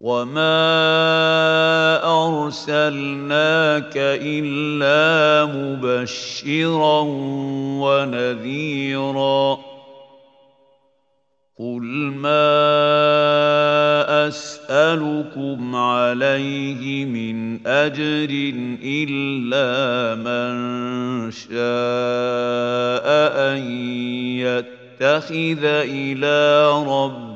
وما ارسلناك الا مبشرا ونذيرا قل ما اسالكم عليه من اجر الا من شاء ان يتخذ إلى ربه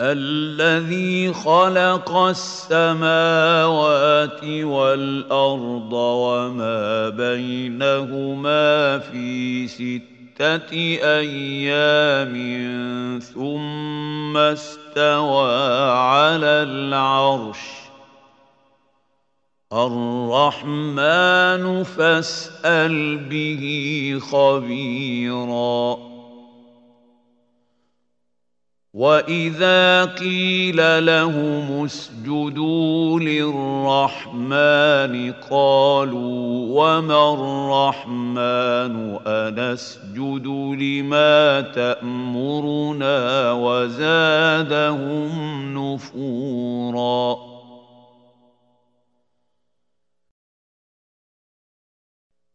الذي خلق السماوات والأرض وما بينهما في ستة أيام ثم استوى على العرش. الرحمن فاسأل به خبيرا. واذا قيل لهم اسجدوا للرحمن قالوا وما الرحمن انسجد لما تامرنا وزادهم نفورا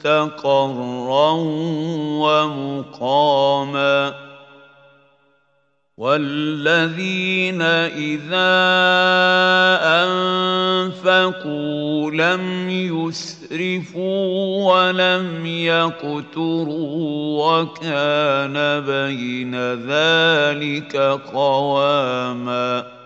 مستقرا ومقاما والذين إذا أنفقوا لم يسرفوا ولم يقتروا وكان بين ذلك قواما